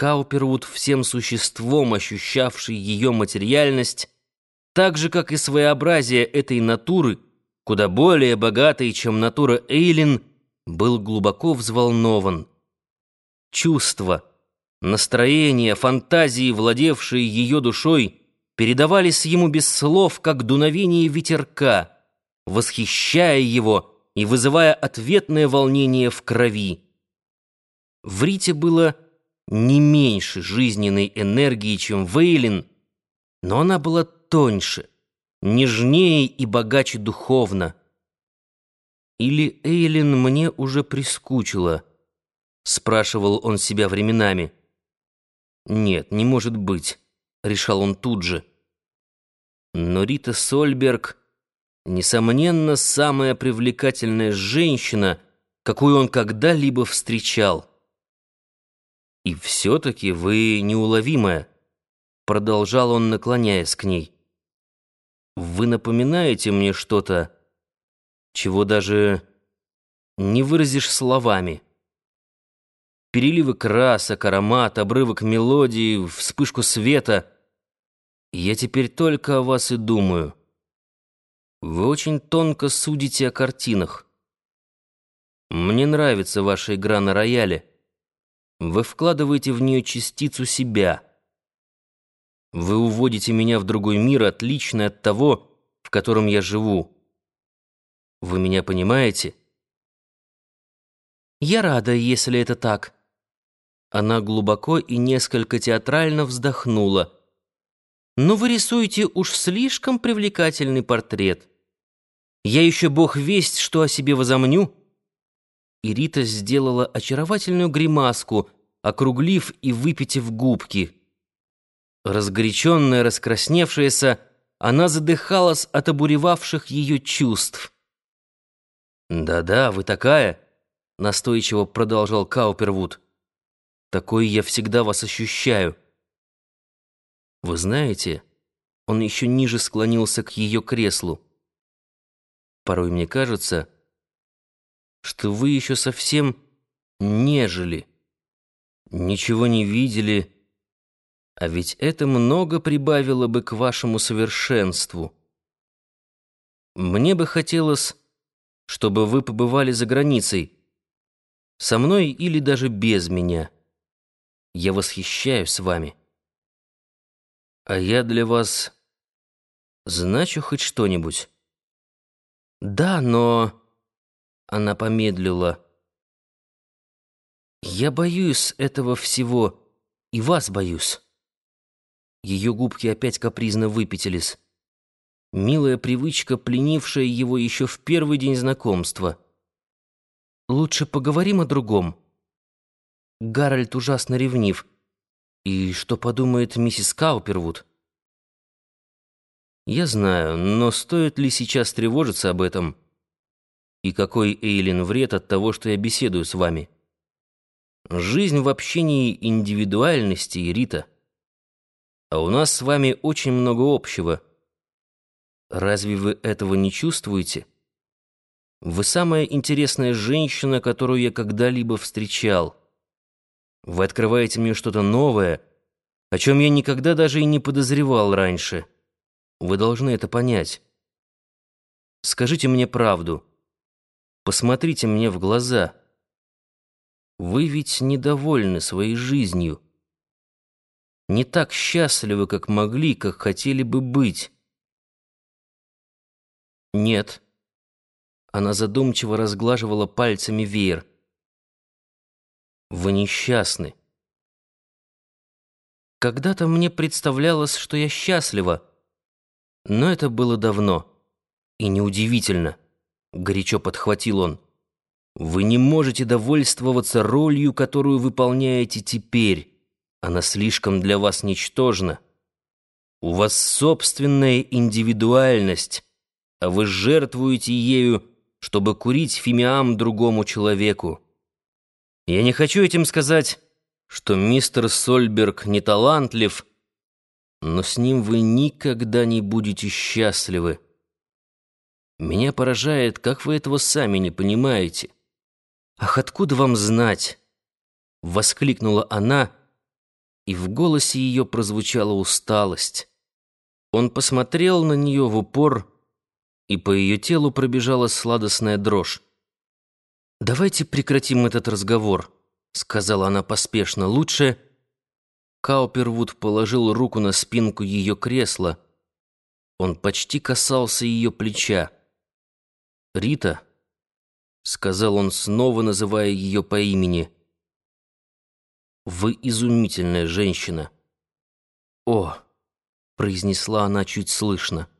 Каупервуд, всем существом ощущавший ее материальность, так же, как и своеобразие этой натуры, куда более богатой, чем натура Эйлин, был глубоко взволнован. Чувства, настроения, фантазии, владевшие ее душой, передавались ему без слов, как дуновение ветерка, восхищая его и вызывая ответное волнение в крови. В Рите было не меньше жизненной энергии, чем Вейлин, но она была тоньше, нежнее и богаче духовно. Или Эйлин мне уже прискучила, спрашивал он себя временами. Нет, не может быть, решал он тут же. Но Рита Сольберг, несомненно, самая привлекательная женщина, какую он когда-либо встречал. «И все-таки вы неуловимая», — продолжал он, наклоняясь к ней. «Вы напоминаете мне что-то, чего даже не выразишь словами. Переливы красок, аромат, обрывок мелодии, вспышку света. Я теперь только о вас и думаю. Вы очень тонко судите о картинах. Мне нравится ваша игра на рояле». Вы вкладываете в нее частицу себя. Вы уводите меня в другой мир, отличный от того, в котором я живу. Вы меня понимаете? Я рада, если это так. Она глубоко и несколько театрально вздохнула. Но вы рисуете уж слишком привлекательный портрет. Я еще бог весть, что о себе возомню. И Рита сделала очаровательную гримаску, округлив и выпитив губки. Разгоряченная, раскрасневшаяся, она задыхалась от обуревавших ее чувств. «Да-да, вы такая», — настойчиво продолжал Каупервуд. «Такой я всегда вас ощущаю». «Вы знаете...» Он еще ниже склонился к ее креслу. «Порой мне кажется...» что вы еще совсем нежели, ничего не видели, а ведь это много прибавило бы к вашему совершенству. Мне бы хотелось, чтобы вы побывали за границей, со мной или даже без меня. Я восхищаюсь вами. А я для вас значу хоть что-нибудь? Да, но... Она помедлила. «Я боюсь этого всего, и вас боюсь». Ее губки опять капризно выпятились. Милая привычка, пленившая его еще в первый день знакомства. «Лучше поговорим о другом». Гарольд ужасно ревнив. «И что подумает миссис Каупервуд?» «Я знаю, но стоит ли сейчас тревожиться об этом?» И какой, Эйлин, вред от того, что я беседую с вами? Жизнь в общении индивидуальности, Рита. А у нас с вами очень много общего. Разве вы этого не чувствуете? Вы самая интересная женщина, которую я когда-либо встречал. Вы открываете мне что-то новое, о чем я никогда даже и не подозревал раньше. Вы должны это понять. Скажите мне правду. Посмотрите мне в глаза. Вы ведь недовольны своей жизнью. Не так счастливы, как могли, как хотели бы быть. Нет. Она задумчиво разглаживала пальцами веер. Вы несчастны. Когда-то мне представлялось, что я счастлива, но это было давно. И неудивительно. — горячо подхватил он. «Вы не можете довольствоваться ролью, которую выполняете теперь. Она слишком для вас ничтожна. У вас собственная индивидуальность, а вы жертвуете ею, чтобы курить фимиам другому человеку. Я не хочу этим сказать, что мистер Сольберг не талантлив, но с ним вы никогда не будете счастливы. Меня поражает, как вы этого сами не понимаете. Ах, откуда вам знать? Воскликнула она, и в голосе ее прозвучала усталость. Он посмотрел на нее в упор, и по ее телу пробежала сладостная дрожь. «Давайте прекратим этот разговор», — сказала она поспешно. «Лучше...» Каупервуд положил руку на спинку ее кресла. Он почти касался ее плеча. «Рита», — сказал он, снова называя ее по имени, — «вы изумительная женщина». «О», — произнесла она чуть слышно, —